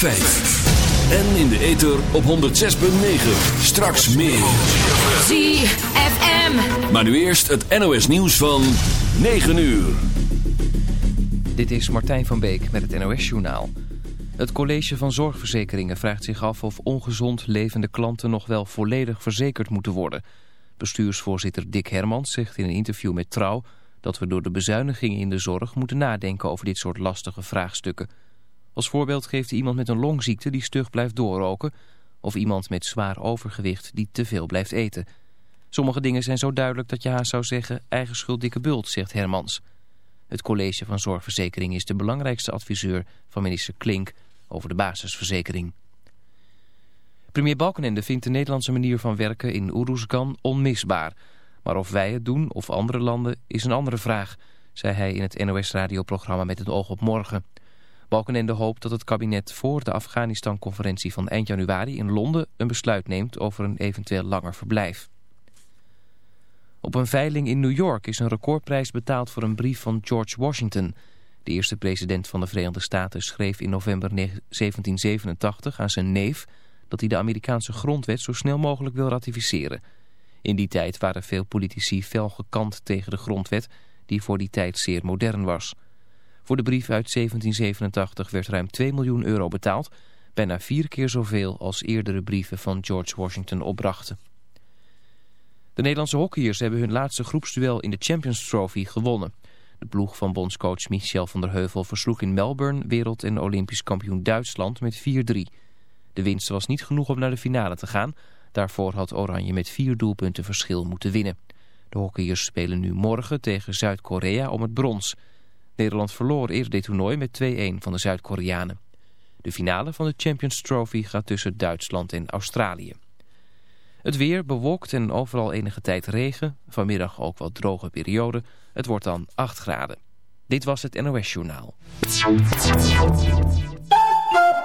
En in de ether op 106.9. Straks meer. ZFM. Maar nu eerst het NOS nieuws van 9 uur. Dit is Martijn van Beek met het NOS Journaal. Het College van Zorgverzekeringen vraagt zich af of ongezond levende klanten nog wel volledig verzekerd moeten worden. Bestuursvoorzitter Dick Hermans zegt in een interview met Trouw dat we door de bezuinigingen in de zorg moeten nadenken over dit soort lastige vraagstukken. Als voorbeeld geeft hij iemand met een longziekte die stug blijft doorroken... of iemand met zwaar overgewicht die te veel blijft eten. Sommige dingen zijn zo duidelijk dat je haast zou zeggen... eigen schuld dikke bult, zegt Hermans. Het college van zorgverzekering is de belangrijkste adviseur van minister Klink... over de basisverzekering. Premier Balkenende vindt de Nederlandse manier van werken in Oeroesgan onmisbaar... Maar of wij het doen of andere landen is een andere vraag, zei hij in het NOS-radioprogramma Met het oog op morgen. Balkenende hoopt dat het kabinet voor de Afghanistan-conferentie van eind januari in Londen een besluit neemt over een eventueel langer verblijf. Op een veiling in New York is een recordprijs betaald voor een brief van George Washington. De eerste president van de Verenigde Staten schreef in november 1787 aan zijn neef dat hij de Amerikaanse grondwet zo snel mogelijk wil ratificeren... In die tijd waren veel politici fel gekant tegen de grondwet, die voor die tijd zeer modern was. Voor de brief uit 1787 werd ruim 2 miljoen euro betaald, bijna vier keer zoveel als eerdere brieven van George Washington opbrachten. De Nederlandse hockeyers hebben hun laatste groepsduel in de Champions Trophy gewonnen. De ploeg van bondscoach Michel van der Heuvel versloeg in Melbourne wereld- en olympisch kampioen Duitsland met 4-3. De winst was niet genoeg om naar de finale te gaan... Daarvoor had Oranje met vier doelpunten verschil moeten winnen. De hockeyers spelen nu morgen tegen Zuid-Korea om het brons. Nederland verloor eerder dit toernooi met 2-1 van de Zuid-Koreanen. De finale van de Champions Trophy gaat tussen Duitsland en Australië. Het weer bewolkt en overal enige tijd regen. Vanmiddag ook wat droge periode. Het wordt dan 8 graden. Dit was het NOS Journaal.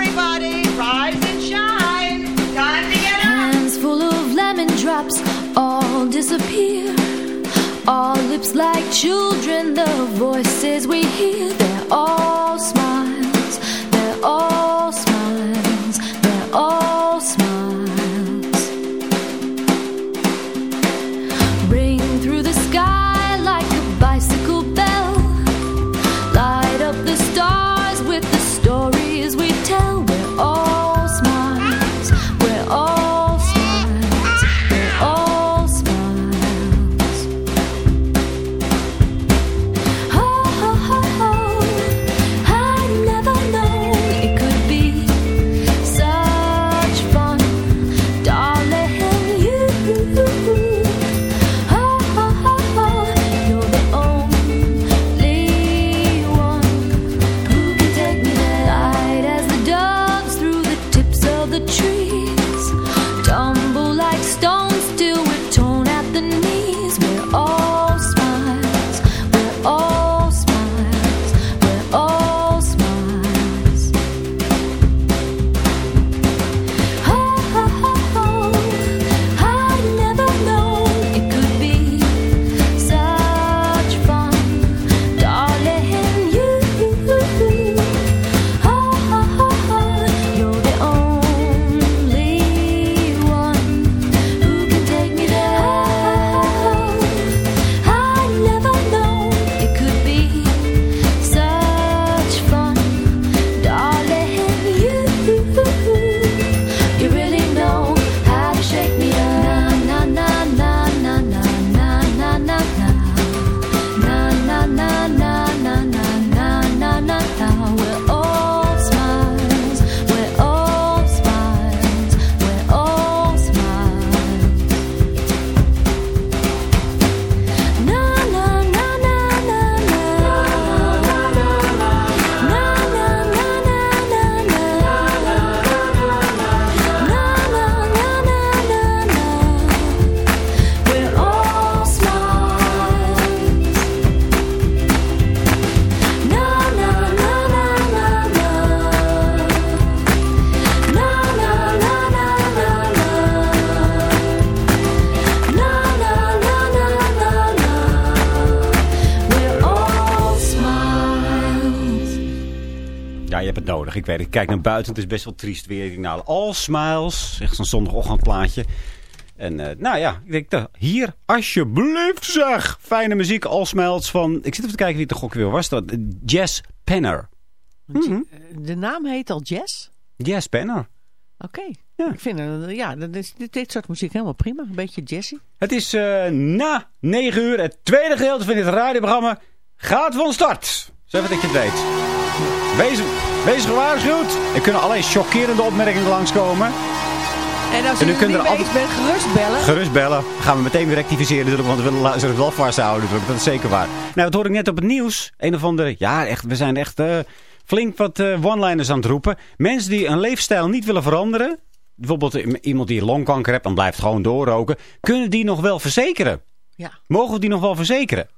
everybody, rise and shine. Time to get up. Hands full of lemon drops all disappear. All lips like children, the voices we hear, they're all smiles, they're all Ik weet het. Ik kijk naar buiten. Het is best wel triest weer. Nou, All Smiles. Echt zo'n zondagochtendplaatje. En eh, nou ja, ik denk, uh, hier, alsjeblieft zeg. Fijne muziek, All Smiles van... Ik zit even te kijken wie het toch ook weer was. Dat, Jazz Penner. Mhm. De naam heet al Jazz? Jazz Penner. Oké. Ja. Ik vind ja, dit, dit soort muziek helemaal prima. Een beetje jazzy. Het is uh, na 9 uur. Het tweede gedeelte van dit radioprogramma gaat van start. Zo even dat je het weet. Wees, wees gewaarschuwd. Er kunnen alleen chockerende opmerkingen langskomen. En als je en er niet altijd... bent, gerust bellen. Gerust bellen. Gaan we meteen weer rectificeren natuurlijk, want we willen het wel vasthouden natuurlijk. Dat is zeker waar. Nou, dat hoorde ik net op het nieuws. Een of andere, ja echt, we zijn echt uh, flink wat uh, one-liners aan het roepen. Mensen die een leefstijl niet willen veranderen. Bijvoorbeeld iemand die longkanker heeft en blijft gewoon doorroken. Kunnen die nog wel verzekeren? Ja. Mogen we die nog wel verzekeren?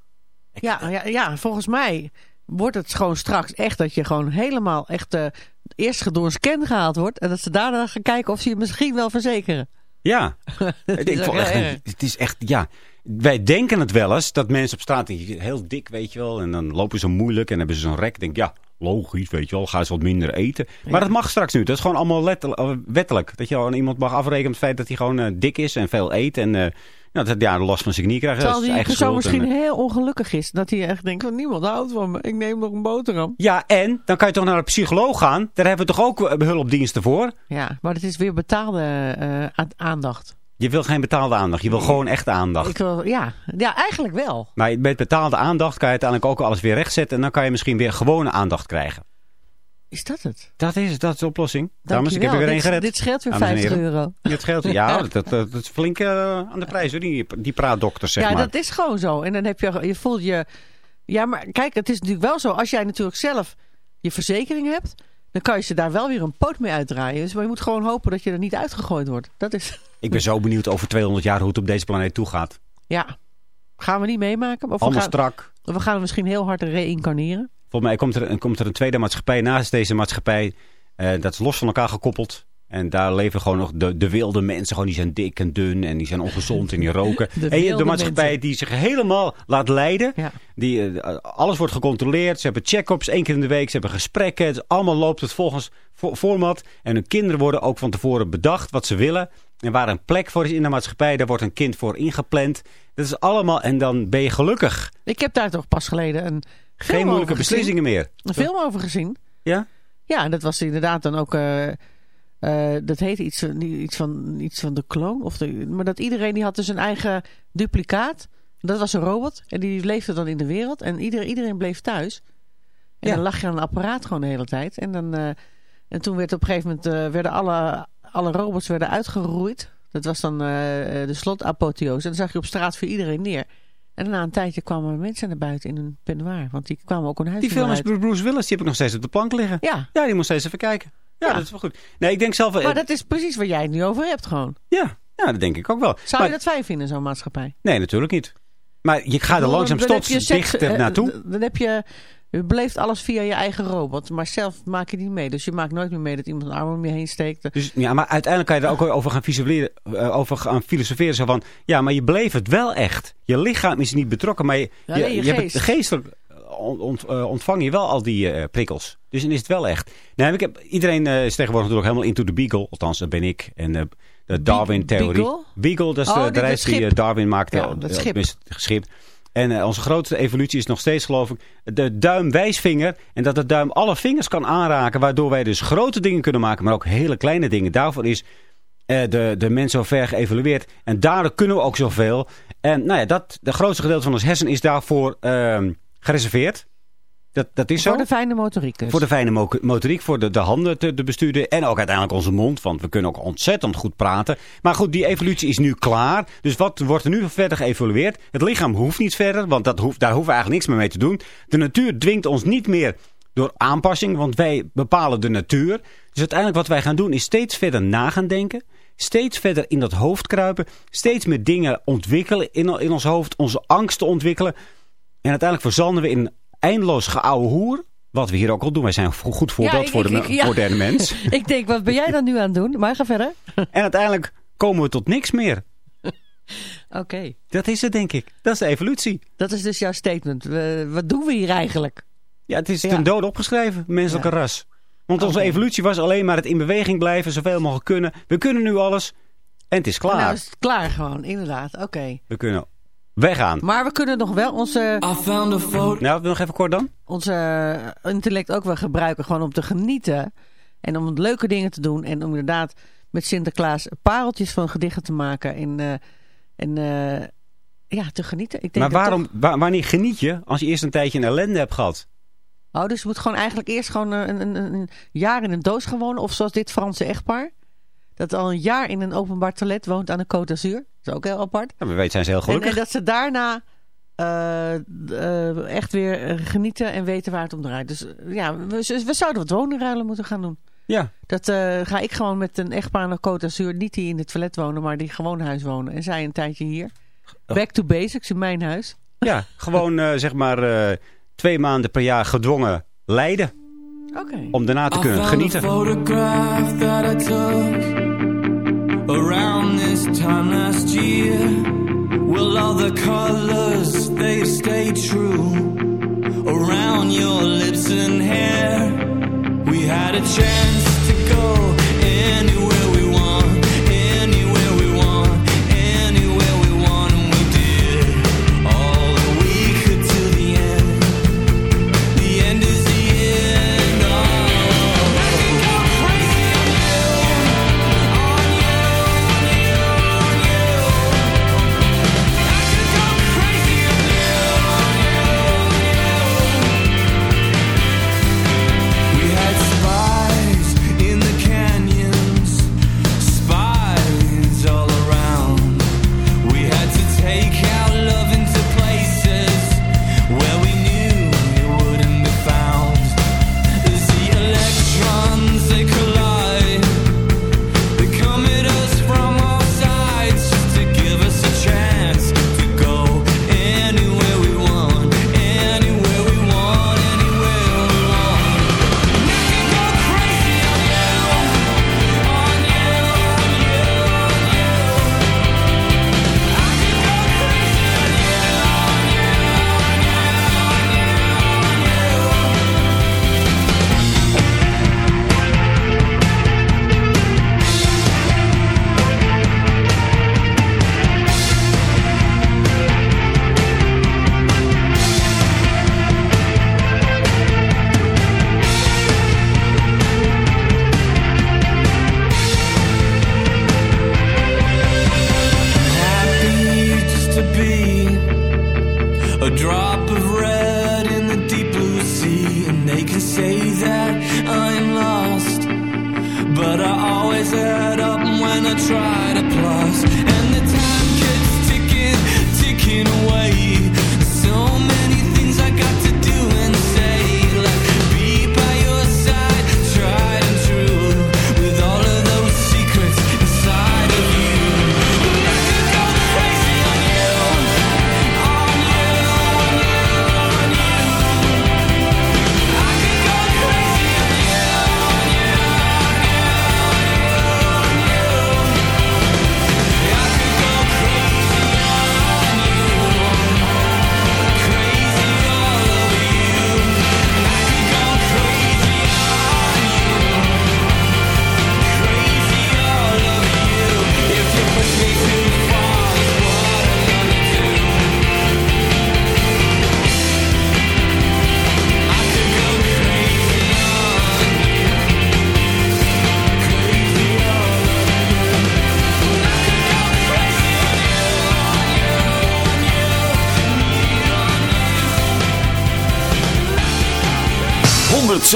Ja, ja, ja, volgens mij wordt het gewoon straks echt dat je gewoon helemaal echt uh, eerst door een scan gehaald wordt. En dat ze daarna gaan kijken of ze je misschien wel verzekeren. Ja, ik echt, het is echt, ja. Wij denken het wel eens, dat mensen op straat heel dik, weet je wel. En dan lopen ze moeilijk en hebben ze zo'n rek. denk ja, logisch, weet je wel, gaan ze wat minder eten. Maar dat mag straks nu. Dat is gewoon allemaal wettelijk. Dat je gewoon iemand mag afrekenen op het feit dat hij gewoon uh, dik is en veel eet. En uh, nou, dat ja, last van zijn knie krijgen. Terwijl die persoon misschien heel ongelukkig is. Dat hij echt denkt van niemand houdt van me. Ik neem nog een boterham. Ja, en dan kan je toch naar een psycholoog gaan. Daar hebben we toch ook hulpdiensten voor? Ja, maar het is weer betaalde uh, aandacht. Je wil geen betaalde aandacht. Je wil gewoon echt aandacht. Ik wil, ja. ja, eigenlijk wel. Maar met betaalde aandacht kan je uiteindelijk ook alles weer rechtzetten. En dan kan je misschien weer gewone aandacht krijgen. Is dat het? Dat is, dat is de oplossing. Dames, ik heb er weer één gered. Dit scheelt weer 50 euro. Dit scheelt, ja, dat, dat, dat, is flink uh, aan de prijs, hoor, die, die praatdokters, zeg ja, maar. Ja, dat is gewoon zo. En dan heb je, je voelt je... Ja, maar kijk, het is natuurlijk wel zo. Als jij natuurlijk zelf je verzekering hebt... dan kan je ze daar wel weer een poot mee uitdraaien. Dus maar je moet gewoon hopen dat je er niet uitgegooid wordt. Dat is... Ik ben zo benieuwd over 200 jaar hoe het op deze planeet toe gaat. Ja. Gaan we niet meemaken? Of Allemaal we gaan, strak. We gaan misschien heel hard reïncarneren. Volgens mij komt er, komt er een tweede maatschappij naast deze maatschappij. Uh, dat is los van elkaar gekoppeld. En daar leven gewoon nog de, de wilde mensen. Gewoon, die zijn dik en dun en die zijn ongezond en die roken. De en je hebt de maatschappij mensen. die zich helemaal laat leiden. Ja. Die, uh, alles wordt gecontroleerd. Ze hebben check-ups één keer in de week. Ze hebben gesprekken. Het allemaal loopt het volgens format. En hun kinderen worden ook van tevoren bedacht wat ze willen. En waar een plek voor is in de maatschappij, daar wordt een kind voor ingepland. Dat is allemaal, en dan ben je gelukkig. Ik heb daar toch pas geleden een Geen moeilijke beslissingen meer. Een film over gezien. Ja? Ja, dat was inderdaad dan ook... Uh, uh, dat heette iets, iets, van, iets van de kloon. Of de, maar dat iedereen die had dus een eigen duplicaat. Dat was een robot. En die leefde dan in de wereld. En iedereen, iedereen bleef thuis. En ja. dan lag je aan een apparaat gewoon de hele tijd. En, dan, uh, en toen werd op een gegeven moment... werden alle, alle robots werden uitgeroeid. Dat was dan de slotapotheose. En dan zag je op straat voor iedereen neer. En na een tijdje kwamen mensen naar buiten in een peignoir. Want die kwamen ook een huis Die film is Bruce Willis, die heb ik nog steeds op de plank liggen. Ja. Ja, die moest steeds even kijken. Ja, ja, dat is wel goed. Nee, ik denk zelf... Maar dat is precies waar jij het nu over hebt gewoon. Ja, ja dat denk ik ook wel. Zou maar, je dat fijn vinden, zo'n maatschappij? Nee, natuurlijk niet. Maar je gaat er langzaam stots dichter naartoe. Dan heb je... Je beleeft alles via je eigen robot, maar zelf maak je niet mee. Dus je maakt nooit meer mee dat iemand een arm om je heen steekt. Dus, ja, maar uiteindelijk kan je er ook over gaan, filosoferen, over gaan filosoferen. Zo van, ja, maar je beleeft het wel echt. Je lichaam is niet betrokken, maar je, ja, nee, je, je, hebt geestelijk ont, uh, ontvang je wel al die uh, prikkels. Dus dan is het wel echt. Nou, ik heb, iedereen uh, is tegenwoordig natuurlijk helemaal into the beagle. Althans, dat ben ik. En de Darwin-theorie. Beagle? Beagle, dat is oh, de, de reis die Darwin maakte. Ja, dat schip. Het schip. En uh, onze grootste evolutie is nog steeds, geloof ik, de duim-wijsvinger. En dat de duim alle vingers kan aanraken, waardoor wij dus grote dingen kunnen maken, maar ook hele kleine dingen. Daarvoor is uh, de, de mens zo ver geëvolueerd. En daardoor kunnen we ook zoveel. En nou ja, dat, de grootste gedeelte van ons hersen is daarvoor uh, gereserveerd. Dat, dat is voor zo. de fijne motoriek dus. Voor de fijne mo motoriek, voor de, de handen te, te besturen. En ook uiteindelijk onze mond, want we kunnen ook ontzettend goed praten. Maar goed, die evolutie is nu klaar. Dus wat wordt er nu verder geëvolueerd? Het lichaam hoeft niet verder, want dat hoeft, daar hoeven we eigenlijk niks meer mee te doen. De natuur dwingt ons niet meer door aanpassing, want wij bepalen de natuur. Dus uiteindelijk wat wij gaan doen is steeds verder na gaan denken. Steeds verder in dat hoofd kruipen. Steeds meer dingen ontwikkelen in, in ons hoofd. Onze angsten ontwikkelen. En uiteindelijk verzanden we in eindeloos geouwe hoer. Wat we hier ook al doen. Wij zijn een goed voorbeeld ja, ik, voor de ik, ja. moderne mens. ik denk, wat ben jij dan nu aan het doen? Maar ga verder. en uiteindelijk komen we tot niks meer. Oké. Okay. Dat is het, denk ik. Dat is de evolutie. Dat is dus jouw statement. We, wat doen we hier eigenlijk? Ja, het is ten ja. dode opgeschreven, menselijke ras. Want onze evolutie was alleen maar het in beweging blijven, zoveel mogelijk kunnen. We kunnen nu alles en het is klaar. Nou is het klaar gewoon, inderdaad. Oké. We kunnen weggaan. Maar we kunnen nog wel onze, Nou, nog even kort dan? onze intellect ook wel gebruiken. Gewoon om te genieten. En om leuke dingen te doen. En om inderdaad met Sinterklaas pareltjes van gedichten te maken. En, eh, en eh, ja, te genieten. Ik denk Maar waarom, toch- wa- wanneer geniet je als je eerst een tijdje een ellende hebt gehad? Oh, dus je moet gewoon eigenlijk eerst gewoon eh, een, een, een, een jaar in een doos gaan wonen. Of zoals dit Franse echtpaar. Dat al een jaar in een openbaar toilet woont aan de Côte d'Azur. Dat is ook heel apart. Ja, we weten zijn ze heel En, gelukkig. en dat ze daarna eh, eh, echt weer genieten en weten waar het om draait. Dus eh, ja, we, we zouden wat woningruilen moeten gaan doen. Ja. Dat eh, ga ik gewoon met een echtpaar naar Côte d'Azur. Niet die in het toilet wonen, maar die gewoon huis wonen. En zij een tijdje hier. Back to basics in mijn huis. Ja, gewoon eh, zeg maar eh, twee maanden per jaar gedwongen lijden. Oké. Om daarna te kunnen genieten. This time last year. Will all the colors they stay true around your lips and hair? We had a chance to go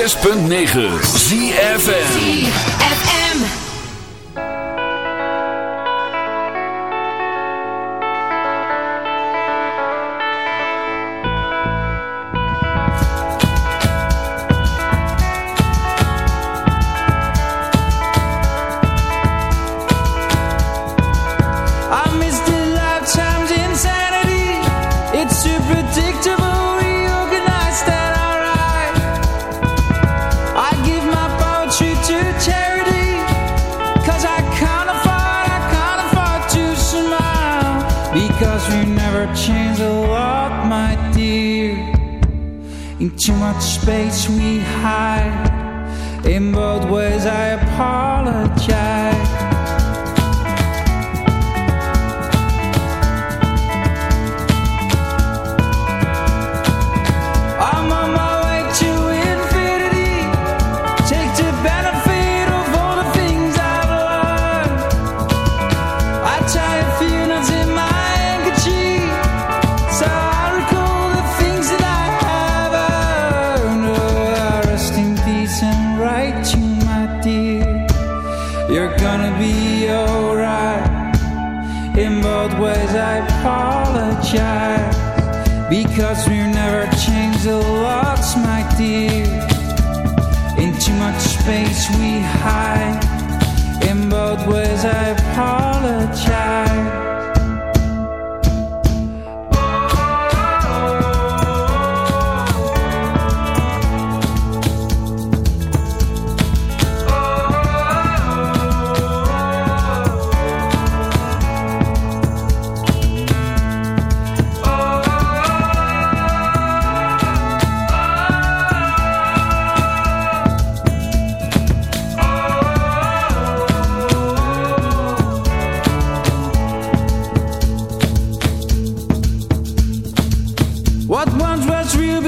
106.9 change a lot, my dear. In too much space we hide. In both ways, I apologize.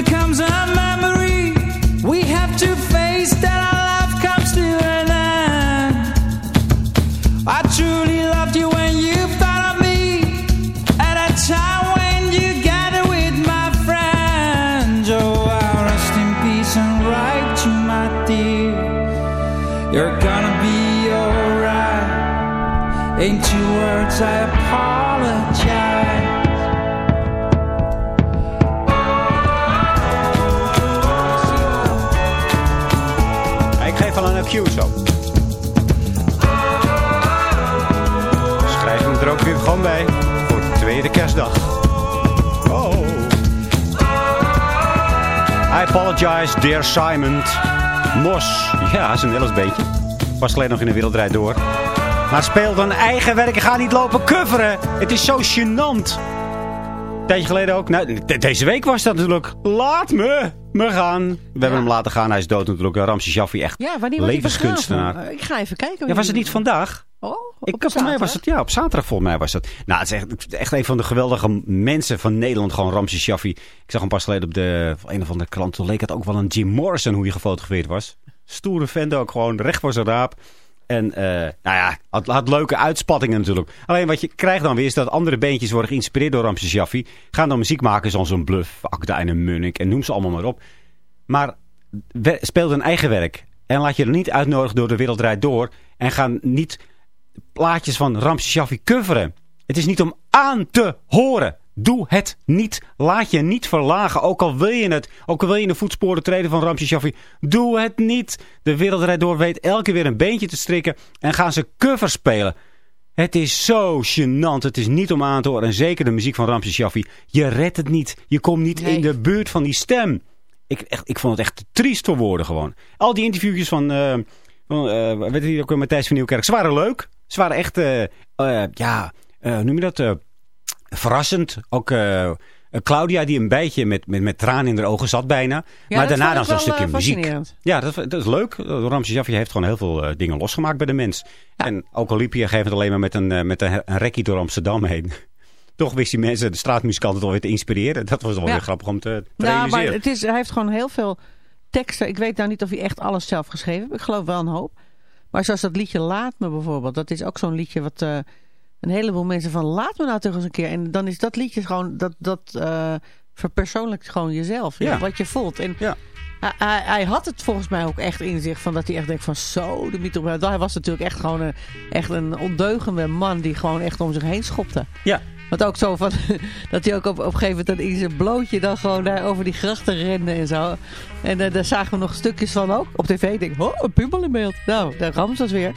Becomes a Schrijf hem er ook weer gewoon bij. Voor de tweede kerstdag. Oh. I apologize, dear Simon. Mos. Ja, is een Nederlands beetje. Was alleen nog in de wereldrijd door. Maar speel dan eigen werk en ga niet lopen coveren. Het is zo gênant. Een tijdje geleden ook. Nou, de- deze week was dat natuurlijk. Laat me, me gaan. We hebben hem laten gaan. Hij is dood natuurlijk. Ramses Jaffi, echt Ja, levenskunstenaar. Ik ga even kijken. Ja, was het niet vandaag? Oh, Ik, op volgens mij was zaterdag? het, ja, op zaterdag volgens mij was het. Nou, het is echt, echt een van de geweldige mensen van Nederland, gewoon Ramses Shaffi. Ik zag hem pas geleden op de, een of andere krant. Toen leek het ook wel een Jim Morrison hoe hij gefotografeerd was. Stoere vent ook, gewoon recht voor zijn raap. En eh, nou ja, had, leuke uitspattingen natuurlijk. Alleen wat je krijgt dan weer is dat andere beentjes worden geïnspireerd door Ramses Shaffi. Gaan dan muziek maken zoals een Bluff, Akda en een Munnik en noem ze allemaal maar op. Maar we- speel een eigen werk. En laat je er niet uitnodigen door de wereld draait door. En ga niet plaatjes van Ramses Shaffi coveren. Het is niet om aan te horen. Doe het niet. Laat je niet verlagen. Ook al wil je het. Ook al wil je in de voetsporen treden van Ramses Shaffi. Doe het niet. De wereld draait door weet elke keer weer een beentje te strikken. En gaan ze covers spelen. Het is zo gênant. Het is niet om aan te horen. En zeker de muziek van Ramses Shaffi. Je redt het niet. Je komt niet in de buurt van die stem. Ik, echt, ik vond het echt triest voor woorden gewoon. Al die interviewjes van, van eh, weet je ook weer, Matthijs van Nieuwkerk. Ze waren leuk. Ze waren echt, eh, ja, hoe noem je dat? Eh, verrassend. Ook eh, Claudia die een beetje met, met, met tranen in haar ogen zat bijna. Ja, maar daarna dan zo'n stukje eh, muziek. Ja, dat, dat is leuk. Ramses Jaffi heeft gewoon heel veel eh, dingen losgemaakt bij de mens. En ook al liep hij moment alleen maar met een, eh, met een, een rekkie door Amsterdam heen. Toch wist die mensen, de straatmuzikanten, toch weer te inspireren. Dat was wel Ja. weer grappig om te, te Nou, maar het is, hij heeft gewoon heel veel teksten. Ik weet nou niet of hij echt alles zelf geschreven heeft. Ik geloof wel een hoop. Maar zoals dat liedje Laat Me bijvoorbeeld. Dat is ook zo'n liedje wat eh, een heleboel mensen van laat me nou toch eens een keer. En dan is dat liedje gewoon, dat, dat eh, verpersoonlijkt gewoon jezelf. Ja. Wat je voelt. En hij, hij, hij had het volgens mij ook echt in zich. Van dat hij echt denkt van zo, de mythe. Hij was natuurlijk echt gewoon een, echt een ondeugende man. Die gewoon echt om zich heen schopte. Ja. Want ook zo van, dat hij ook op, op een gegeven moment in zijn blootje dan gewoon daar over die grachten rende en zo. En eh, daar zagen we nog stukjes van ook op tv. Ik denk, oh, een pummel in beeld. Nou, daar Rams was weer.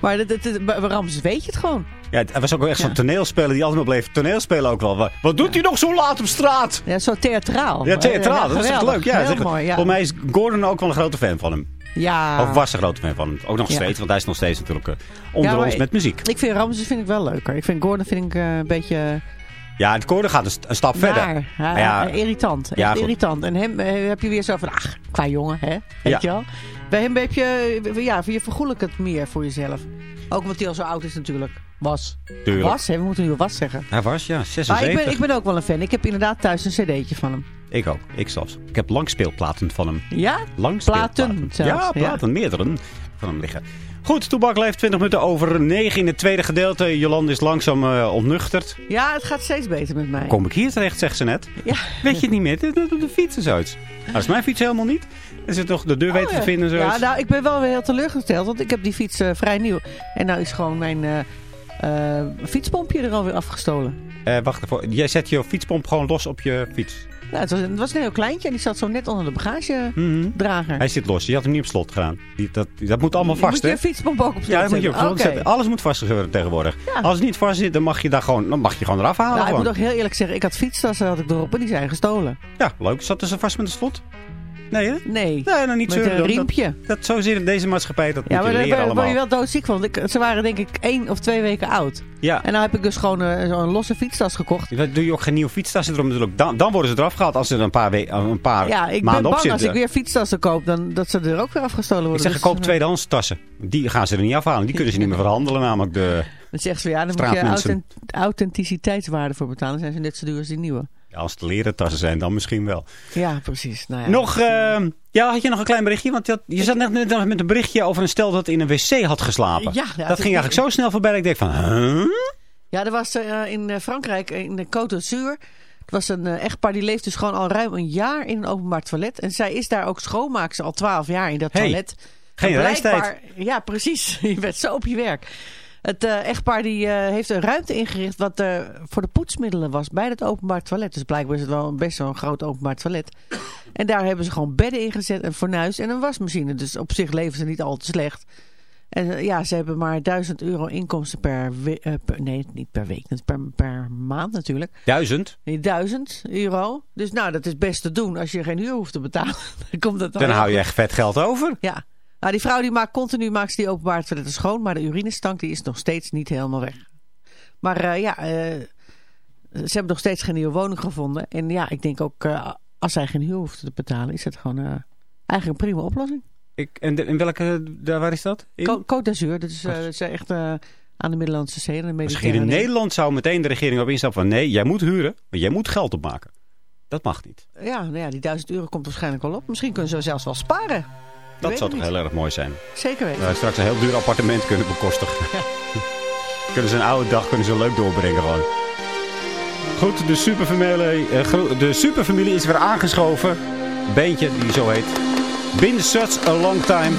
Maar dat, dat, dat- bij Rams weet je het gewoon. Ja, hij was ook wel echt zo'n toneelspeler die altijd maar bleef toneelspelen ook wel. Wat, doet hij nog zo laat op straat? Ja, zo theatraal. Ja, theatraal. dat is echt leuk. Ja, Heel mooi, ja. Volgens mij is Gordon ook wel een grote fan van hem. Ja. Of was een grote fan van hem. Ook nog steeds, want hij is nog steeds natuurlijk eh, onder ons met muziek. Ik vind Ramses vind ik wel leuker. Ik vind Gordon vind ik eh, een beetje Ja, het koorden gaat een, st- een stap verder. Naar. Ja, ja, irritant. Echt Ja, irritant. En hem eh, heb je weer zo van, ach, qua jongen, hè? Weet Ja. je wel? Bij hem heb je, ja, je vergoelijk het meer voor jezelf. Ook omdat hij al zo oud is natuurlijk. Was. Tuurlijk. Was, hè? We moeten nu was zeggen. Hij was, ja, Maar 76. ik ben, ik ben ook wel een fan. Ik heb inderdaad thuis een cd'tje van hem. Ik ook, ik zelfs. Ik heb langspeelplaten van hem. Ja? Langspeelplaten. Platen zelfs, Ja, ja. platen, meerdere van hem liggen. Goed, Toebak leeft 20 minuten over 9 in het tweede gedeelte. Jolande is langzaam eh, ontnuchterd. Ja, het gaat steeds beter met mij. Kom ik hier terecht, zegt ze net. Ja. Weet je het niet meer? De, de, de fiets is uit. Dat is mijn fiets helemaal niet. Er zit toch de deur weten Oh, te vinden. en Ja, nou, ik ben wel weer heel teleurgesteld. Want ik heb die fiets eh, vrij nieuw. En nou is gewoon mijn eh, fietspompje er alweer afgestolen. Eh, wacht even. Jij zet je fietspomp gewoon los op je fiets. Nou, het, was, het was een heel kleintje en die zat zo net onder de bagagedrager. Hij zit los. Je had hem niet op slot gedaan. Die, dat, dat moet allemaal vast, moet je hè? fietspomp ook op slot Ja, moet je op zetten? slot Oké. zetten. Alles moet vastgezet tegenwoordig. Ja. Als het niet vast zit, dan mag je, daar gewoon, dan mag je gewoon eraf halen. Nou, ik moet ook heel eerlijk zeggen, ik had fietstassen had ik erop en die zijn gestolen. Ja, leuk. Zat ze vast met een slot? Nee, hè? Nee, Nee, nou niet met een riempje. Dat, dat zo zit in deze maatschappij. Dat Ja, moet maar daar leren ben- word je allemaal. wel doodziek van. Want ik, ze waren denk ik één of twee weken oud. Ja. En nou heb ik dus gewoon eh, zo'n losse fietstas gekocht. Dan doe je ook geen nieuwe fietstassen erom natuurlijk. Dan, dan worden ze eraf gehaald als ze er een paar, een paar Ja, ik ben maanden bang als ik weer fietstassen koop, dan, dat ze er ook weer afgestolen Ik worden. zeg, Dus, koop eh, tweedehands tassen. Die gaan ze er niet afhalen. Die kunnen ze niet meer verhandelen, namelijk de... Dan zeggen ze, ja, dan moet je authenticiteitswaarde voor betalen. Dan zijn ze net zo duur als die nieuwe. Ja, als het leren tassen zijn, dan misschien wel. Ja, precies. Nou ja. Nog, eh, ja, had je nog een klein berichtje? Want je, had- je zat net, met een berichtje over een stel dat in een wc had geslapen. Ja, dat ging eigenlijk zo snel voorbij dat ik denk van, huh? Ja, er was eh, in eh, Frankrijk, in de Côte d'Azur... Het was een eh, echtpaar, die leeft dus gewoon al ruim een jaar in een openbaar toilet. En zij is daar ook schoonmaakster al twaalf jaar in dat Hey, toilet. geen En reistijd. Ja, precies. Je bent zo op je werk. Het eh, echtpaar die, eh, heeft een ruimte ingericht wat eh, voor de poetsmiddelen was bij het openbaar toilet. Dus blijkbaar is het wel best wel een groot openbaar toilet. En daar hebben ze gewoon bedden ingezet, een fornuis en een wasmachine. Dus op zich leven ze niet al te slecht. En ja, ze hebben maar 1000 euro inkomsten per, nee, niet per week, per, per maand natuurlijk. Duizend? Nee, 1000 euro. Dus nou, dat is best te doen als je geen huur hoeft te betalen. Dan komt dat Dan heel hou je echt vet geld over. Ja. Nou, die vrouw die maakt continu maakt ze die openbaar toiletten schoon, maar de urinestank die is nog steeds niet helemaal weg. Maar eh, ja, eh, ze hebben nog steeds geen nieuwe woning gevonden. En ja, ik denk ook, eh, als zij geen huur hoeft te betalen, is het gewoon eigenlijk een prima oplossing. Ik, en de- in welke, daar, waar is dat? In? Co- Côte d'Azur, dat is, dat is echt aan de Middellandse Zee. en de Misschien in. Nederland zou meteen de regering op instappen van nee, jij moet huren, maar jij moet geld opmaken. Dat mag niet. Ja, nou ja, die 1000 euro komt waarschijnlijk wel op. Misschien kunnen ze zelfs wel sparen. Dat zou toch niet. heel erg mooi zijn. Zeker weten. Dat wij straks een heel duur appartement kunnen bekostigen. kunnen ze een oude dag kunnen ze leuk doorbrengen gewoon. Goed, de superfamilie, eh, de superfamilie is weer aangeschoven. Beentje die zo heet. Been such a long time.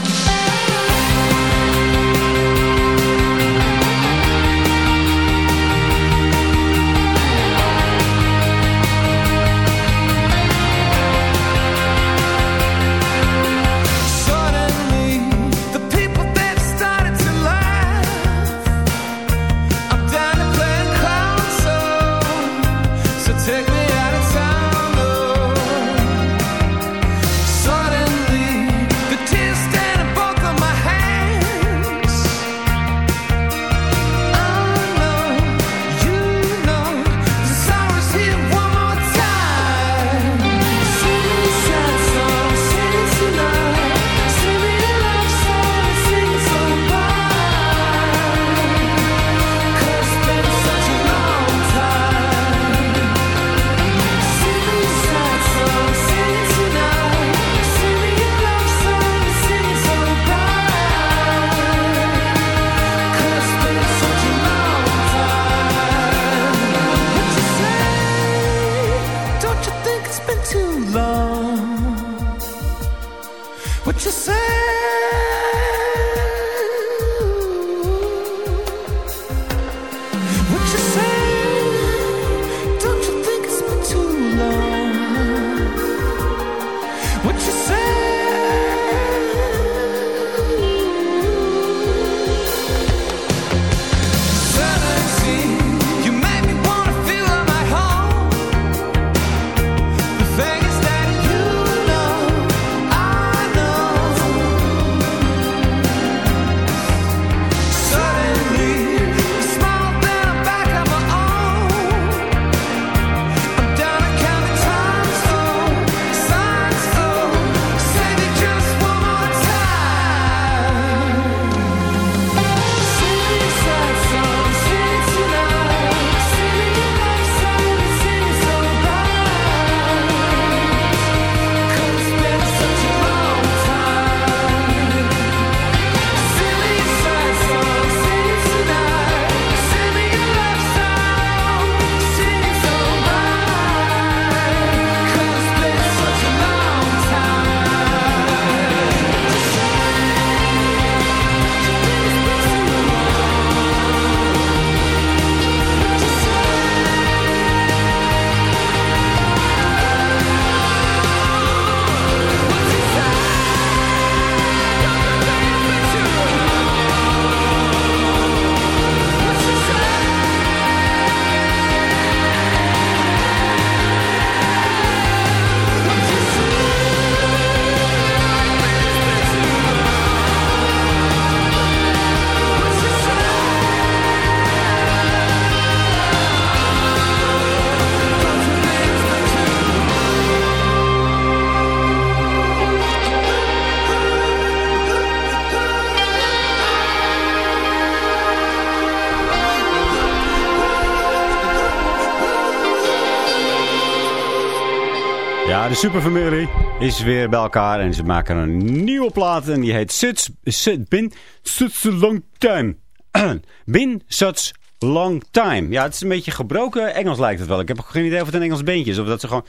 Superfamilie is weer bij elkaar en ze maken een nieuwe plaat en die heet Such, Such, Been Such Long Time. Been Such Long Time. Ja, het is een beetje gebroken Engels lijkt het wel. Ik heb geen idee of het een Engels beentje is of dat ze gewoon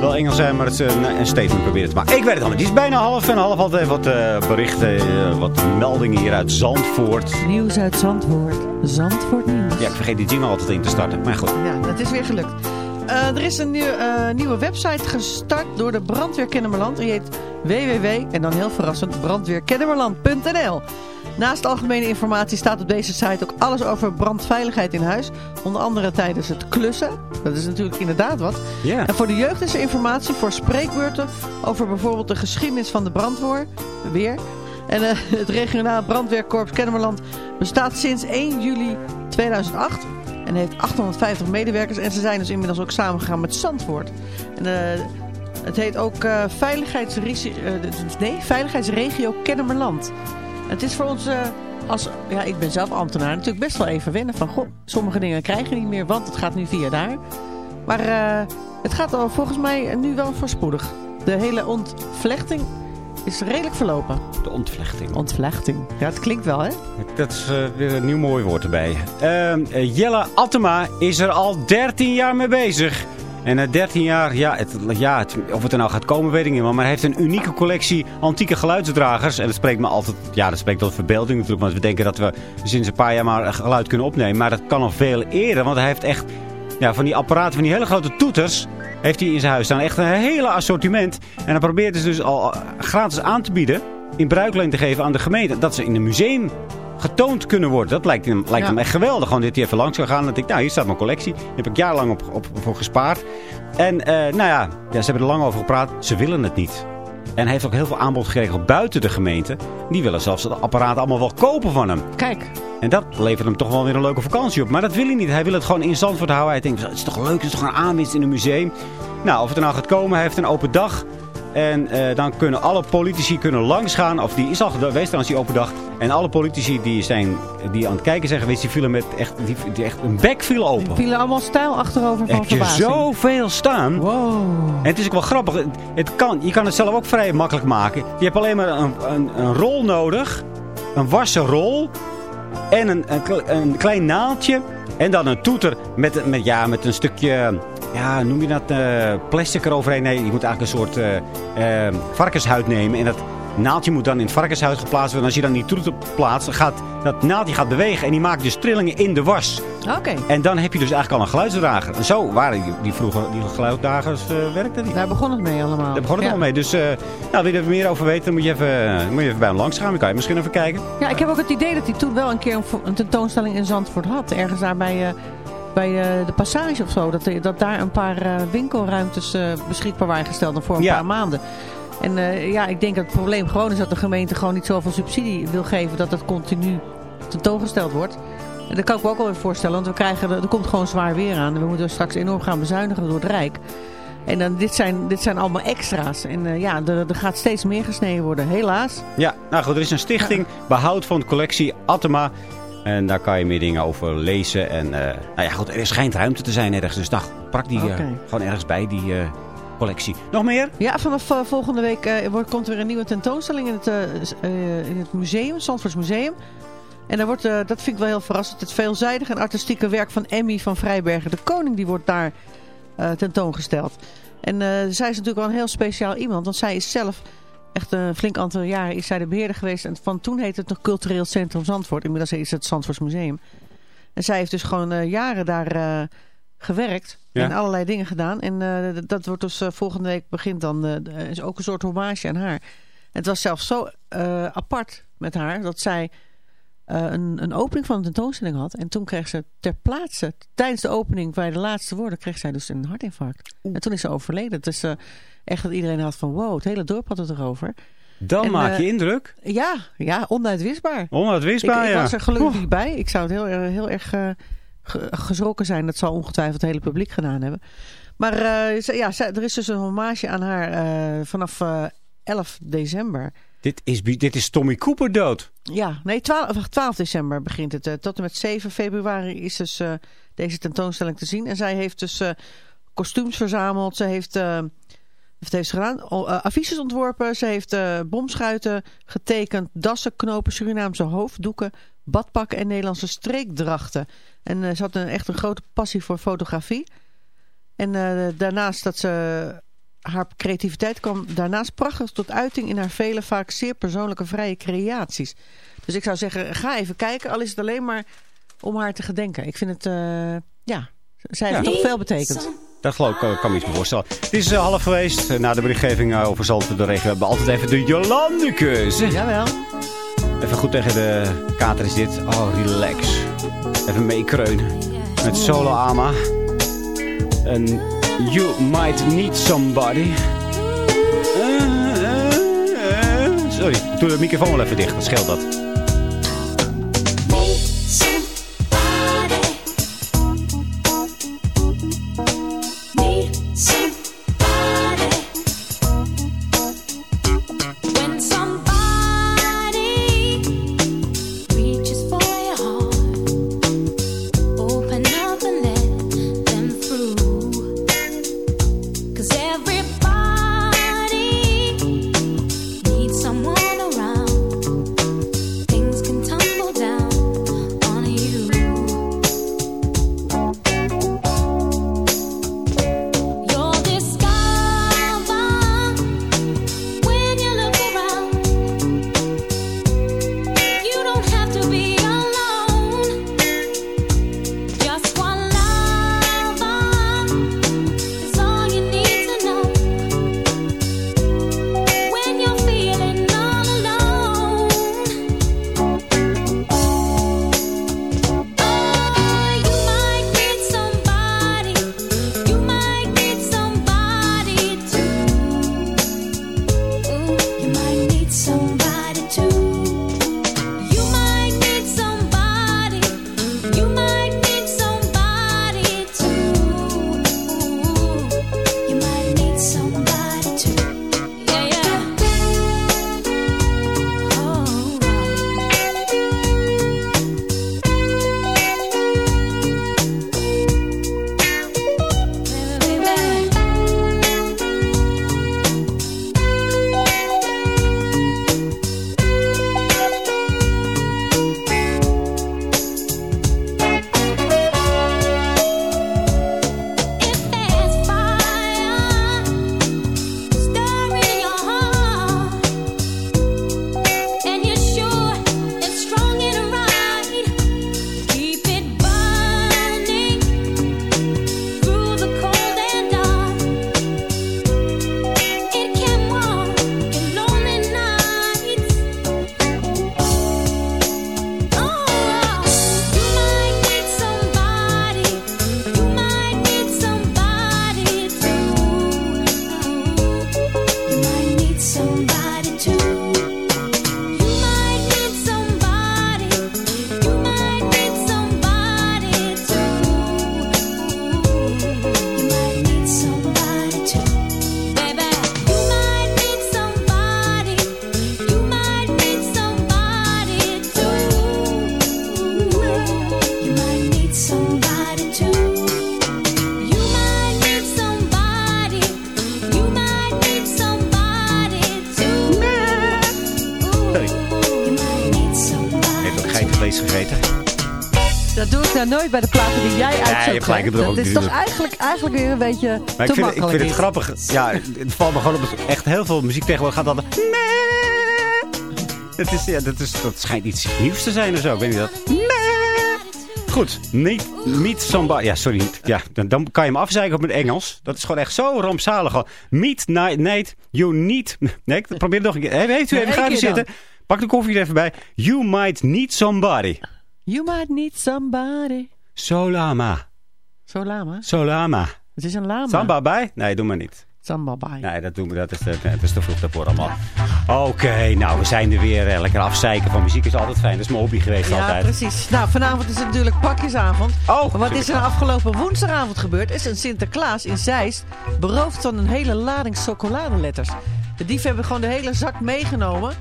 wel Engels zijn, maar het is een, een statement proberen te maken. Ik weet het al niet. Het is bijna half en half altijd wat eh, berichten, eh, wat meldingen hier uit Zandvoort. Nieuws uit Zandvoort. Zandvoort nieuws. Ja, ik vergeet die jingle altijd in te starten, maar goed. Ja, dat is weer gelukt. Eh, er is een nieuw, eh, nieuwe website gestart door de Brandweer Kennemerland. Die heet www, en dan heel verrassend, brandweerkennemerland.nl. Naast algemene informatie staat op deze site ook alles over brandveiligheid in huis. Onder andere tijdens het klussen. Dat is natuurlijk inderdaad wat. En voor de jeugd is er informatie voor spreekbeurten over bijvoorbeeld de geschiedenis van de brandweer. Weer. En eh, het regionaal brandweerkorps Kennemerland bestaat sinds 1 juli 2008. En heeft 850 medewerkers. En ze zijn dus inmiddels ook samengegaan met Zandvoort. En eh, het heet ook eh, veiligheidsrisi- eh, nee, Veiligheidsregio Kennemerland. Het is voor ons, als, ja, ik ben zelf ambtenaar, natuurlijk best wel even wennen van, goh, sommige dingen krijg je niet meer, want het gaat nu via daar. Maar het gaat al volgens mij nu wel voorspoedig. De hele ontvlechting is redelijk verlopen. De ontvlechting. Ontvlechting. Ja, het klinkt wel, hè? Dat is eh, weer een nieuw mooi woord erbij. Ehm, eh, Jelle Attema is er al 13 jaar mee bezig. En na 13 jaar, ja, het, ja het- of het er nou gaat komen, weet ik niet. Maar hij heeft een unieke collectie antieke geluidsdragers. En dat spreekt me altijd, ja, dat spreekt tot verbeelding natuurlijk. Want we denken dat we sinds een paar jaar maar geluid kunnen opnemen. Maar dat kan al veel eerder. Want hij heeft echt ja, van die apparaten, van die hele grote toeters, heeft hij in zijn huis staan. Echt een hele assortiment. En hij probeert het dus al gratis aan te bieden, in bruikleen te geven aan de gemeente. Dat ze in een museum getoond kunnen worden. Dat lijkt hem, lijkt Ja. hem echt geweldig. Gewoon dit hij even langs kan gaan. Dat ik, nou, hier staat mijn collectie. Daar heb ik jarenlang op, op, voor gespaard. En eh, nou ja, ja, ze hebben er lang over gepraat. Ze willen het niet. En hij heeft ook heel veel aanbod gekregen buiten de gemeente. Die willen zelfs het apparaat allemaal wel kopen van hem. Kijk, En dat levert hem toch wel weer een leuke vakantie op. Maar dat wil hij niet. Hij wil het gewoon in Zandvoort houden. Hij denkt, het is toch leuk, het is toch een aanwinst in een museum. Nou, of het er nou gaat komen, hij heeft een open dag. En eh, dan kunnen alle politici kunnen langsgaan. Of die is al geweest trouwens, die open dag. En alle politici die, zijn, die aan het kijken zijn geweest, die vielen met echt, die, die echt een bek viel open. vielen allemaal stijl achterover van Heb je verbazing. zoveel staan. Wow. En het is ook wel grappig. Het- kan, je kan het zelf ook vrij makkelijk maken. Je hebt alleen maar een, een, een rol nodig. Een wassen rol. En een, een, een klein naaldje. En dan een toeter met, met, ja, met een stukje... Ja, noem je dat? eh, plastic eroverheen. Nee, je moet eigenlijk een soort eh, eh, varkenshuid nemen. En dat naaldje moet dan in het varkenshuid geplaatst worden. En als je dan die toeter plaatst, dan gaat dat naaldje gaat bewegen. En die maakt dus trillingen in de was. Oké. En dan heb je dus eigenlijk al een geluidsdrager. En zo waren die, die vroeger die geluidsdragers uh, werkten die. Daar begon het mee allemaal. Daar begon het ja. al mee. Dus uh, nou, wil je er meer over weten, dan moet je even, moet je even bij hem langs gaan. Dan kan je misschien even kijken. Ja, ik heb ook het idee dat hij toen wel een keer een, een tentoonstelling in Zandvoort had. Ergens daar bij, uh, bij uh, de Passage of zo. Dat, dat daar een paar uh, winkelruimtes uh, beschikbaar waren gesteld dan voor een Ja. paar maanden. En ja, ik denk dat het probleem gewoon is dat de gemeente gewoon niet zoveel subsidie wil geven. Dat het continu tentoongesteld wordt. En dat kan ik me ook wel even voorstellen. Want we krijgen, er komt gewoon zwaar weer aan. En we moeten straks enorm gaan bezuinigen door het Rijk. En dan, dit, zijn, dit zijn allemaal extra's. En uh, ja, er, er, gaat steeds meer gesneden worden. Helaas. Ja, nou goed, er is een stichting behoud van de collectie Atema. En daar kan je meer dingen over lezen. En uh, nou ja, goed, er schijnt ruimte te zijn ergens. Dus dag, pak die okay. uh, gewoon ergens bij, die uh, collectie. Nog meer? Ja, vanaf uh, volgende week uh, komt er weer een nieuwe tentoonstelling in het, uh, in het museum, het Zandvoorts Museum. En daar wordt, dat vind ik wel heel verrassend, het veelzijdige en artistieke werk van Emmy van Vrijbergen de Koning, die wordt daar tentoongesteld. En zij is natuurlijk wel een heel speciaal iemand, want zij is zelf echt een flink aantal jaren is zij de beheerder geweest. En van toen heette het nog Cultureel Centrum Zandvoort, inmiddels is het Zandvoorts Museum. En zij heeft dus gewoon uh, jaren daar uh, gewerkt ja. en allerlei dingen gedaan. En uh, dat wordt dus volgende week begint dan, is ook een soort hommage aan haar. Het was zelfs zo apart met haar dat zij uh, een, een opening van een tentoonstelling had. En toen kreeg ze ter plaatse, tijdens de opening bij de laatste woorden, kreeg zij dus een hartinfarct. Oeh. En toen is ze overleden. Dus uh, echt dat iedereen had van wow, het hele dorp had het erover. Dan en, maak je uh, indruk. Ja, ja, onuitwisbaar. Onuitwisbaar, ik, ja. Ik was er gelukkig niet bij. Ik zou het heel, heel erg ge, geschrokken zijn. Dat zal ongetwijfeld het hele publiek gedaan hebben. Maar ja, er is dus een hommage aan haar vanaf 11 december. Dit is, dit is Tommy Cooper dood. Ja, nee, 12, 12 december begint het. Uh, tot en met 7 februari is dus uh, deze tentoonstelling te zien. En zij heeft dus uh, kostuums verzameld. Ze heeft Wat heeft ze gedaan? Affiches ontworpen. Ze heeft eh, bomschuiten getekend, dassen, knopen, Surinaamse hoofddoeken, badpakken en Nederlandse streekdrachten. En eh, ze had een, echt een grote passie voor fotografie. En eh, daarnaast dat ze haar creativiteit kwam daarnaast prachtig tot uiting in haar vele vaak zeer persoonlijke vrije creaties. Dus ik zou zeggen, ga even kijken, al is het alleen maar om haar te gedenken. Ik vind het, eh, ja, zij heeft Ja. toch veel betekend. Dat geloof ik, kan me iets voorstellen. Het is eh, half geweest. Eh, Na de berichtgeving eh, over Zandvoort de regen hebben we altijd even de Jolandekeuze. Jawel. Even goed tegen de kater is dit. Oh, relax. Even meekreunen. Met Solo Ama. En You Might Need Somebody. Sorry, doe de microfoon wel even dicht. Wat scheelt dat? Nou nooit bij de platen die jij hè? ik bedoel dat is toch eigenlijk, eigenlijk weer een beetje Maar te ik vind, ik vind het grappig. Ja, het valt me gewoon op. Echt heel veel muziek tegenwoordig gaat dan. Het is, ja, dat, is, dat schijnt iets nieuws te zijn of zo. Ik weet niet dat. Goed, meet, meet somebody. Ja, sorry. Ja, dan, dan kan je hem afzeiken op het Engels. Dat is gewoon echt zo rampzalig. Meet night, night, you need... Nee, ik probeer het nog een keer. Heeft u even, één ga even keer dan. zitten. Pak de koffie er even bij. You might need somebody. You might need somebody. Solama. Zo lama. Solama. Het is een lama. Samba bij? Nee, doe maar niet. Samba bij. Nee, dat doen we. Dat is, te- dat is te vroeg daarvoor allemaal. Oké, nou, we zijn er weer. eh, Lekker afzeiken van muziek is altijd fijn. Dat is mijn hobby geweest Ja, altijd. precies. Nou, vanavond is het natuurlijk pakjesavond. Oh, wat is er afgelopen woensdagavond gebeurd? Is een Sinterklaas in Zeist beroofd van een hele lading chocoladeletters. De dieven hebben gewoon de hele zak meegenomen.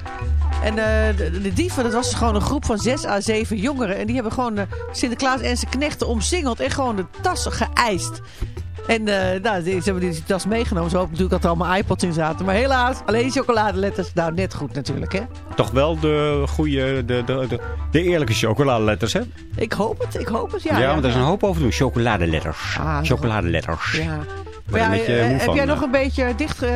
En eh, de, de dieven, dat was gewoon een groep van 6 à 7 jongeren. En die hebben gewoon de Sinterklaas en zijn knechten omsingeld en gewoon de tassen geëist. En eh, nou, ze, ze hebben die tas meegenomen. Ze hopen natuurlijk dat er allemaal iPods in zaten. Maar helaas, alleen chocoladeletters. Nou, net goed natuurlijk, hè? Toch wel de goede, de, de, de, de eerlijke chocoladeletters, hè? Ik hoop het, ik hoop het, ja. Ja, want er is een hoop over te doen. Chocoladeletters. Ah, Chocoladeletters. Ja. Maar ja, eh, heb van, jij eh. nog een beetje dicht, eh,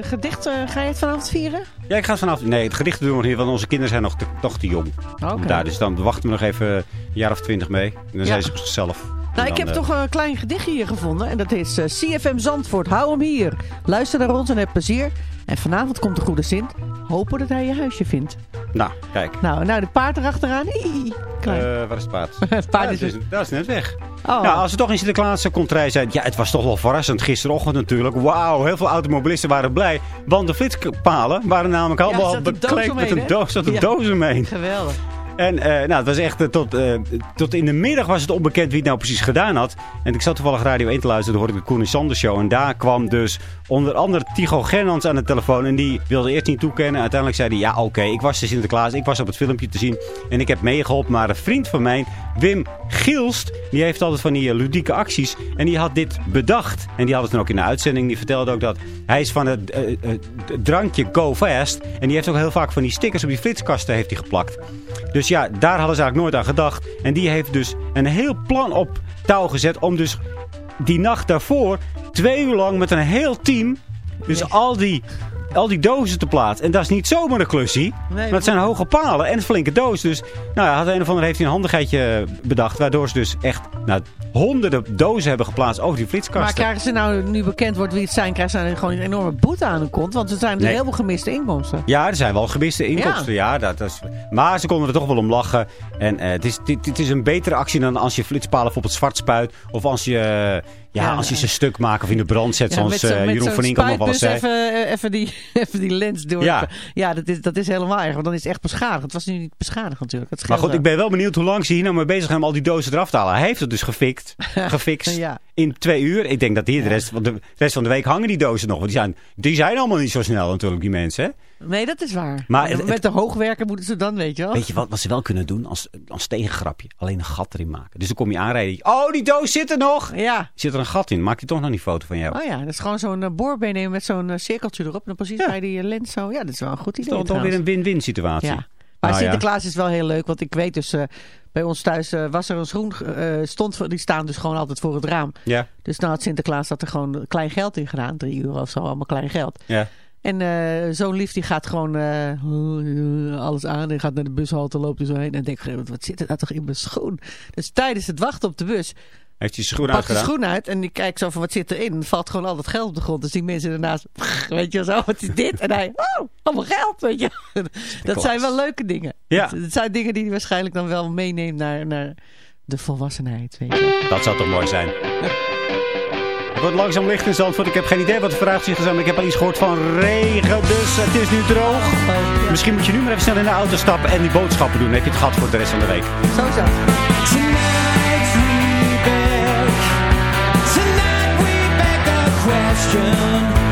gedicht? ga je het vanavond vieren? Ja, ik ga het vanaf... Nee, het gedicht doen we hier, want onze kinderen zijn nog te, nog te jong. Oké. Daar, dus dan wachten we nog even een jaar of twintig mee. En dan Ja. zijn ze op zichzelf. Nou, ik heb toch een klein gedichtje hier gevonden. En dat is CFM Zandvoort. Hou hem hier. Luister naar ons en heb plezier. En vanavond komt de goede Sint. Hopen dat hij je huisje vindt. Nou, kijk. Nou, nou de paard erachteraan. Ii. Eh, waar is het paard? het paard Ja, is... dat, is, dat is net weg. Oh. Nou, als we toch in Sinterklaas komt rijden, zijn, ja, het was toch wel verrassend gisterochtend natuurlijk. Wauw, heel veel automobilisten waren blij. Want de flitspalen waren namelijk Ja, allemaal doos bekleed met een doos, zat een Ja. doos omheen. Geweldig. En eh, nou, het was echt eh, tot, eh, tot in de middag was het onbekend wie het nou precies gedaan had. En ik zat toevallig Radio 1 te luisteren, toen hoorde ik de Koen en Sander show. En daar kwam dus onder andere Tycho Gernans aan de telefoon. En die wilde eerst niet toekennen. Uiteindelijk zei hij, ja oké, ik was de Sinterklaas. Ik was op het filmpje te zien. En ik heb meegeholpen. Maar een vriend van mij, Wim Gilst, die heeft altijd van die ludieke acties. En die had dit bedacht. En die had het dan ook in de uitzending. Die vertelde ook dat hij is van het drankje Go Fast. En die heeft ook heel vaak van die stickers op die flitskasten heeft hij geplakt. Dus ja, daar hadden ze eigenlijk nooit aan gedacht. En die heeft dus een heel plan op touw gezet om dus die nacht daarvoor twee uur lang met een heel team dus al die, al die dozen te plaatsen. En dat is niet zomaar een klusje. maar het zijn hoge palen en flinke doos. Dus nou ja, had een of ander heeft hij een handigheidje bedacht. Waardoor ze dus echt nou, honderden dozen hebben geplaatst over die Maar flitskasten. krijgen ze nou, nu bekend wordt wie het zijn, krijgen ze nou gewoon een enorme boete aan hun kont? Want er zijn Nee. heel veel gemiste inkomsten. Ja, er zijn wel gemiste inkomsten. Ja. dat, dat is, maar ze konden er toch wel om lachen. En eh, het, is, dit, het is een betere actie dan als je flitspalen bijvoorbeeld zwart spuit. Of als je, ja, Ja, als je ze stuk maakt of in de brand zet. Ja, zoals zo- eh, Jeroen van Inkel nog wel eens zei. Even, eh, even, die, even die lens door. Ja. Ja, dat, is, dat is helemaal erg. Want dan is het echt beschadigd. Het was nu niet beschadigd natuurlijk. Het Maar goed, ik ben wel benieuwd hoe lang ze hier nou mee bezig zijn om al die dozen eraf te halen. Hij heeft het dus gefixt, gefixt Ja. in twee uur. Ik denk dat hier de rest, van de, de rest van de week hangen die dozen nog. Want die zijn, die zijn allemaal niet zo snel natuurlijk, die mensen. Nee, dat is waar. Maar het- met de hoogwerker moeten ze dan, weet je wel. Weet je wat, wat ze wel kunnen doen als, als tegengrapje? Alleen een gat erin maken. Dus dan kom je aanrijden. Oh, die doos zit er nog! Ja. Zit er een gat in? Maak je toch nog die foto van jou? Oh ja, dat is gewoon zo'n uh, boorbeen nemen met zo'n eh, cirkeltje erop. En dan precies bij die eh, lens zo. Ja, dat is wel een goed Dat idee is toch weer een win-win situatie. Ja. Maar Nou ja. Sinterklaas is wel heel leuk, want ik weet dus, eh, bij ons thuis eh, was er een schoen, eh, stond, die staan dus gewoon altijd voor het raam. Ja, Dus nou had Sinterklaas dat er gewoon klein geld in gedaan, drie euro of zo, allemaal klein geld. ja. En eh, zo'n lief die gaat gewoon eh, alles aan en gaat naar de bushalte, loopt er zo heen en denkt, wat zit er nou toch in mijn schoen? Dus tijdens het wachten op de bus Heeft hij zijn schoen pakt uitgedaan? schoen uit en die kijkt zo van wat zit erin. En valt gewoon al dat geld op de grond. Dus die mensen ernaast, weet je zo, wat is dit? En hij, oh, allemaal geld, weet je. Dat zijn wel leuke dingen. Ja. Het, het zijn dingen die hij waarschijnlijk dan wel meeneemt naar, naar de volwassenheid, weet je. Dat zou toch mooi zijn. Het wordt langzaam licht in Zandvoort. Ik heb geen idee wat de zijn. Maar ik heb al iets gehoord van regen. Dus het is nu droog. Misschien moet je nu maar even snel in de auto stappen en die boodschappen doen. Dan heb je het gehad voor de rest van de week. Zo is dat. Question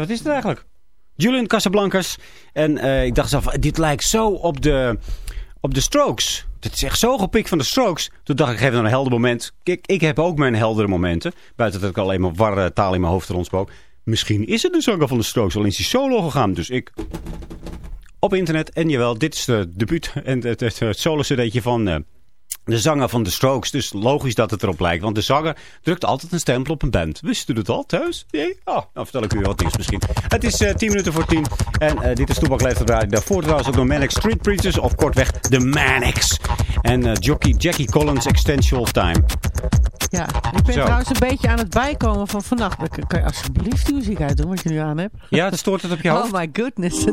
Wat is het eigenlijk? Julian Casablancas. En eh, ik dacht zelf, dit lijkt zo op de, op de Strokes. Dit is echt zo gepikt van de Strokes. Toen dacht ik, geef dan een helder moment. Kijk, ik heb ook mijn heldere momenten. Buiten dat ik alleen maar warre taal in mijn hoofd rondspook. Misschien is het de zanger van de Strokes. Al is hij solo gegaan. Dus ik op internet. En jawel, dit is de debuut en het, het, het solo cd'tje van... eh, de zanger van de Strokes. Dus logisch dat het erop lijkt. Want de zanger drukt altijd een stempel op een band. Wist u dat al thuis? Nee? Oh, dan vertel ik u wat nieuws misschien. Het is eh 10 minuten voor 10. En eh, dit is Toebak Leeftijd. Daarvoor trouwens ook nog Manic Street Preachers. Of kortweg de Manics. En eh, jockey Jackie Collins Extension of Time. Ja, ik ben Zo. trouwens een beetje aan het bijkomen van vannacht. Kan kan je alsjeblieft die muziek uitdoen wat je nu aan hebt? Ja, dat stoort het op je hoofd? Oh my goodness.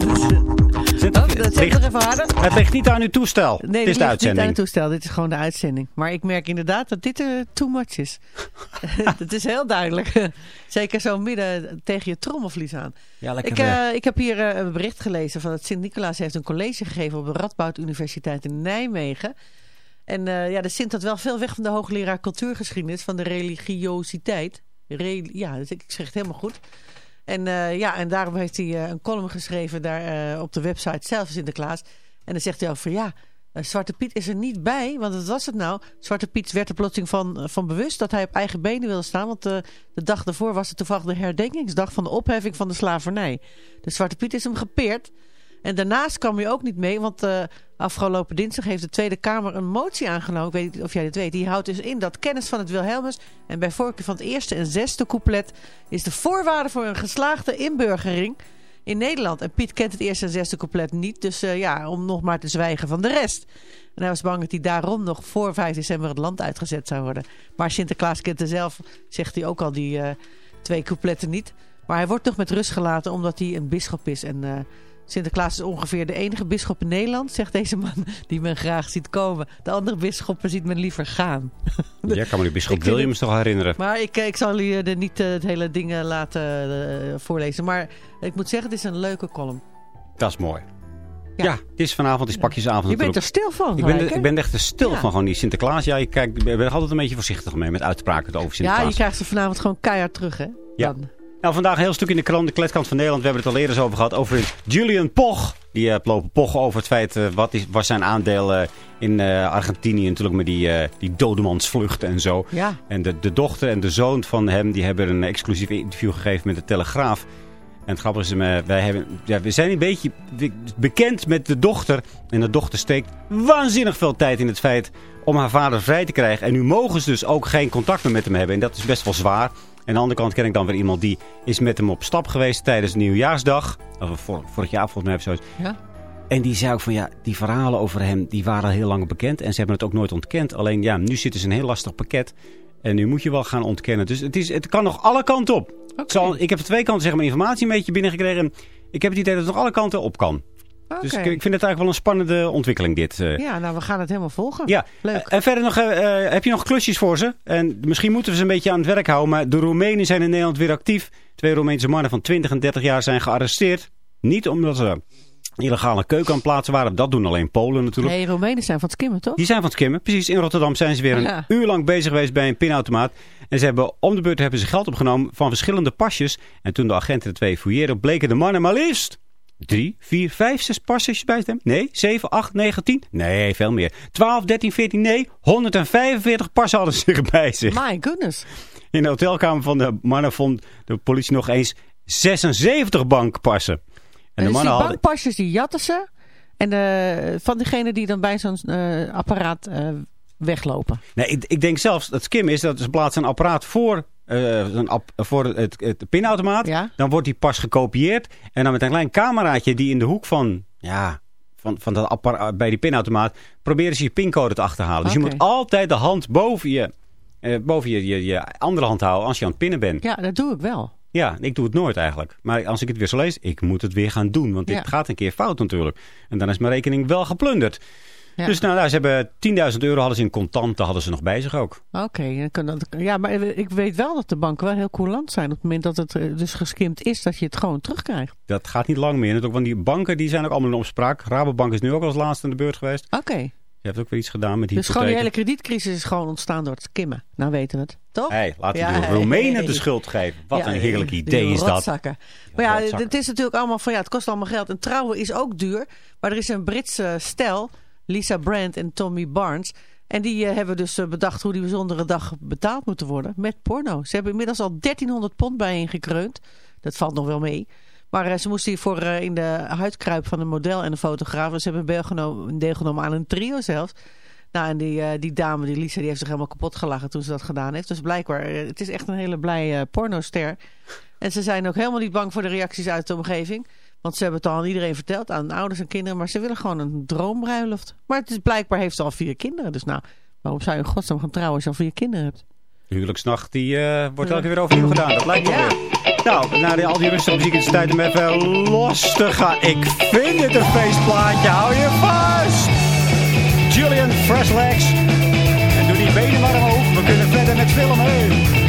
Dat Oh, dat even harder. het ligt niet aan uw toestel. Nee, het is de ligt niet aan uitzending. het toestel. Dit is gewoon de uitzending. Maar ik merk inderdaad dat dit er too much is. Het is heel duidelijk. Zeker zo midden tegen je trommelvlies aan. Ja, lekker. Ik, eh, ik heb hier eh, een bericht gelezen van het Sint-Nicolaas heeft een college gegeven op de Radboud Universiteit in Nijmegen. En ja, de Sint had wel veel weg van de hoogleraar cultuurgeschiedenis, van de religiositeit. Re- ja, dus ik zeg het helemaal goed. En eh, ja, en daarom heeft hij eh, een column geschreven daar eh, op de website zelf Sinterklaas. En dan zegt hij over, ja, Zwarte Piet is er niet bij. Want wat was het nou? Zwarte Piet werd er plotseling van, van bewust dat hij op eigen benen wilde staan. Want eh, de dag daarvoor was het toevallig de herdenkingsdag van de opheffing van de slavernij. Dus Zwarte Piet is hem gepeerd. En daarnaast kwam hij ook niet mee, want afgelopen dinsdag heeft de Tweede Kamer een motie aangenomen. Ik weet niet of jij dit weet. Die houdt dus in dat kennis van het Wilhelmus en bij voorkeur van het eerste en zesde couplet is de voorwaarde voor een geslaagde inburgering in Nederland. En Piet kent het eerste en zesde couplet niet, dus eh, ja, om nog maar te zwijgen van de rest. En hij was bang dat hij daarom nog voor 5 december het land uitgezet zou worden. Maar Sinterklaas kent er zelf, zegt hij ook al, die eh, twee coupletten niet. Maar hij wordt nog met rust gelaten omdat hij een bisschop is en... eh, Sinterklaas is ongeveer de enige bisschop in Nederland, zegt deze man, die men graag ziet komen. De andere bisschoppen ziet men liever gaan. Ja, kan me die Ik bischop vind Williams toch herinneren. Maar ik, eh, ik zal jullie er niet eh, het hele ding eh, laten eh, voorlezen. Maar ik moet zeggen, het is een leuke column. Dat is mooi. Ja, het is vanavond, is pakjesavond Je bent er stil van, Ik ben, er- ik ben echt er stil Ja. van, gewoon die Sinterklaas. Ja, je kijkt, ik ben er altijd een beetje voorzichtig mee met uitspraken over Ja, Sinterklaas. je krijgt ze vanavond gewoon keihard terug, hè? Ja. Nou, vandaag een heel stuk in de krant, de kletkant van Nederland. We hebben het al eerder over gehad, over Julian Poch. Die heeft lopen pochen over het feit, eh, wat is, was zijn aandeel eh, in Argentinië natuurlijk met die, die dodemansvlucht en zo. Ja. En de, de dochter en de zoon van hem, die hebben een exclusief interview gegeven met de Telegraaf. En het grappige is, wij hebben, ja, we zijn een beetje bekend met de dochter. En de dochter steekt waanzinnig veel tijd in het feit om haar vader vrij te krijgen. En nu mogen ze dus ook geen contact meer met hem hebben. En dat is best wel zwaar. En aan de andere kant ken ik dan weer iemand die is met hem op stap geweest tijdens nieuwjaarsdag. Of vor- vorig jaar volgens mij of zoiets. Ja. En die zei ook van ja, die verhalen over hem, die waren al heel lang bekend. En ze hebben het ook nooit ontkend. Alleen ja, nu zitten ze een heel lastig pakket. En nu moet je wel gaan ontkennen. Dus het, is, het kan nog alle kanten op. Het zal, ik heb twee kanten zeg maar, informatie een beetje binnengekregen. En ik heb het idee dat het nog alle kanten op kan. Dus ik, ik vind het eigenlijk wel een spannende ontwikkeling dit. eh. Ja, nou, we gaan het helemaal volgen. Ja, Leuk. en verder nog, eh, eh, heb je nog klusjes voor ze? En misschien moeten we ze een beetje aan het werk houden. Maar de Roemenen zijn in Nederland weer actief. Twee Roemeense mannen van 20 en 30 jaar zijn gearresteerd. Niet omdat ze illegale keuken aan het plaatsen waren. Dat doen alleen Polen natuurlijk. Nee, Romeinen zijn van het skimmen, toch? Die zijn van het skimmen. Precies, in Rotterdam zijn ze weer een Ja. uur lang bezig geweest bij een pinautomaat. En ze hebben om de beurt hebben ze geld opgenomen van verschillende pasjes. En toen de agenten de twee fouilleerden, bleken de mannen maar liefst... Drie, vier, vijf, zes pasjes bij te hebben? Nee, zeven, acht, negen, tien? Nee, veel meer. 12, 13, 14, nee, 145 passen hadden ze bij zich. My goodness. In de hotelkamer van de mannen vond de politie nog eens 76 bankpassen. En, En de dus die mannen hadden... bankpasjes, die jatten ze. En de, van degene die dan bij zo'n eh, apparaat eh, weglopen. Nee, ik, ik denk zelfs dat skim is dat ze plaatsen een apparaat voor, eh, een app, voor het, het pinautomaat. Ja. Dan wordt die pas gekopieerd. En dan met een klein cameraatje die in de hoek van, ja, van, van dat apparaat bij die pinautomaat proberen ze je pincode te achterhalen. Dus je moet altijd de hand boven je, eh, boven je, je, je andere hand houden als je aan het pinnen bent. Ja, dat doe ik wel. Ja, ik doe het nooit eigenlijk. Maar als ik het weer zo lees, ik moet het weer gaan doen. Want dit Ja. gaat een keer fout natuurlijk. En dan is mijn rekening wel geplunderd. Ja. Dus nou, nou, ze hebben 10.000 euro hadden ze in contanten hadden ze nog bij zich ook. Oké, dat- ja, maar ik weet wel dat de banken wel heel coulant zijn. Op het moment dat het eh, dus geskimd is, dat je het gewoon terugkrijgt. Dat gaat niet lang meer. Natuurlijk, want die banken die zijn ook allemaal in opspraak. Rabobank is nu ook als laatste aan de beurt geweest. Oké. Je hebt ook weer iets gedaan met die Dus gewoon die hele kredietcrisis is gewoon ontstaan door het skimmen. Nou weten we het, toch? Hey, laten we Ja, de Roemenen hey. de schuld geven. Wat Ja, een heerlijk idee is dat. rotzakken. Maar ja, het is natuurlijk allemaal van ja, het kost allemaal geld. En trouwen is ook duur. Maar er is een Britse stel, Lisa Brandt en Tommy Barnes. En die eh, hebben dus eh, bedacht hoe die bijzondere dag betaald moeten worden met porno. Ze hebben inmiddels al 1300 pond bijeengekreund. Dat valt nog wel mee. Maar eh, ze moesten hiervoor in de huidkruip van een model en een fotograaf. En ze hebben deelgenomen, aan een trio zelfs. Nou, en die, die dame, die Lisa, die heeft zich helemaal kapot gelachen toen ze dat gedaan heeft. Dus blijkbaar, het is echt een hele blij pornoster. En ze zijn ook helemaal niet bang voor de reacties uit de omgeving. Want ze hebben het al aan iedereen verteld, aan ouders en kinderen. Maar ze willen gewoon een droombruiloft. Maar het is, blijkbaar heeft ze al vier kinderen. Dus nou, waarom zou je in godsnaam gaan trouwen als je al vier kinderen hebt? De huwelijksnacht die, eh, wordt elke keer weer overnieuw gedaan. Dat lijkt me weer. Nou, na die, al die rustige muziek is het tijd om even los te gaan. Ik vind het een feestplaatje. Hou je vast! Julian Freshlegs. En doe die benen maar omhoog. We kunnen verder met filmen.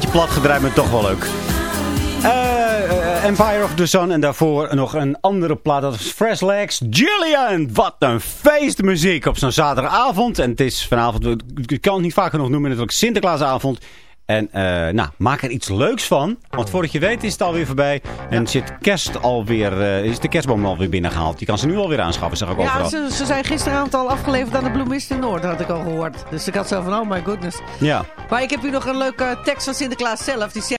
Beetje plat gedraaid, maar toch wel leuk. Eh, eh, Empire of the Sun en daarvoor nog een andere plaat. Dat is Fresh Legs. Julian, wat een feestmuziek op zo'n zaterdagavond. En het is vanavond, ik kan het niet vaak genoeg noemen, natuurlijk Sinterklaasavond. En eh, nou, maak er iets leuks van. Want voordat je weet is het alweer voorbij. En zit kerst alweer, eh, is de kerstboom alweer binnengehaald. Je kan ze nu alweer aanschaffen, zeg ik Ja, overal. ze, ze zijn gisteravond al afgeleverd aan de Bloemist in Noord, had ik al gehoord. Dus ik had zo van, oh my goodness. Ja. Maar ik heb hier nog een leuke tekst van Sinterklaas zelf. Die zegt...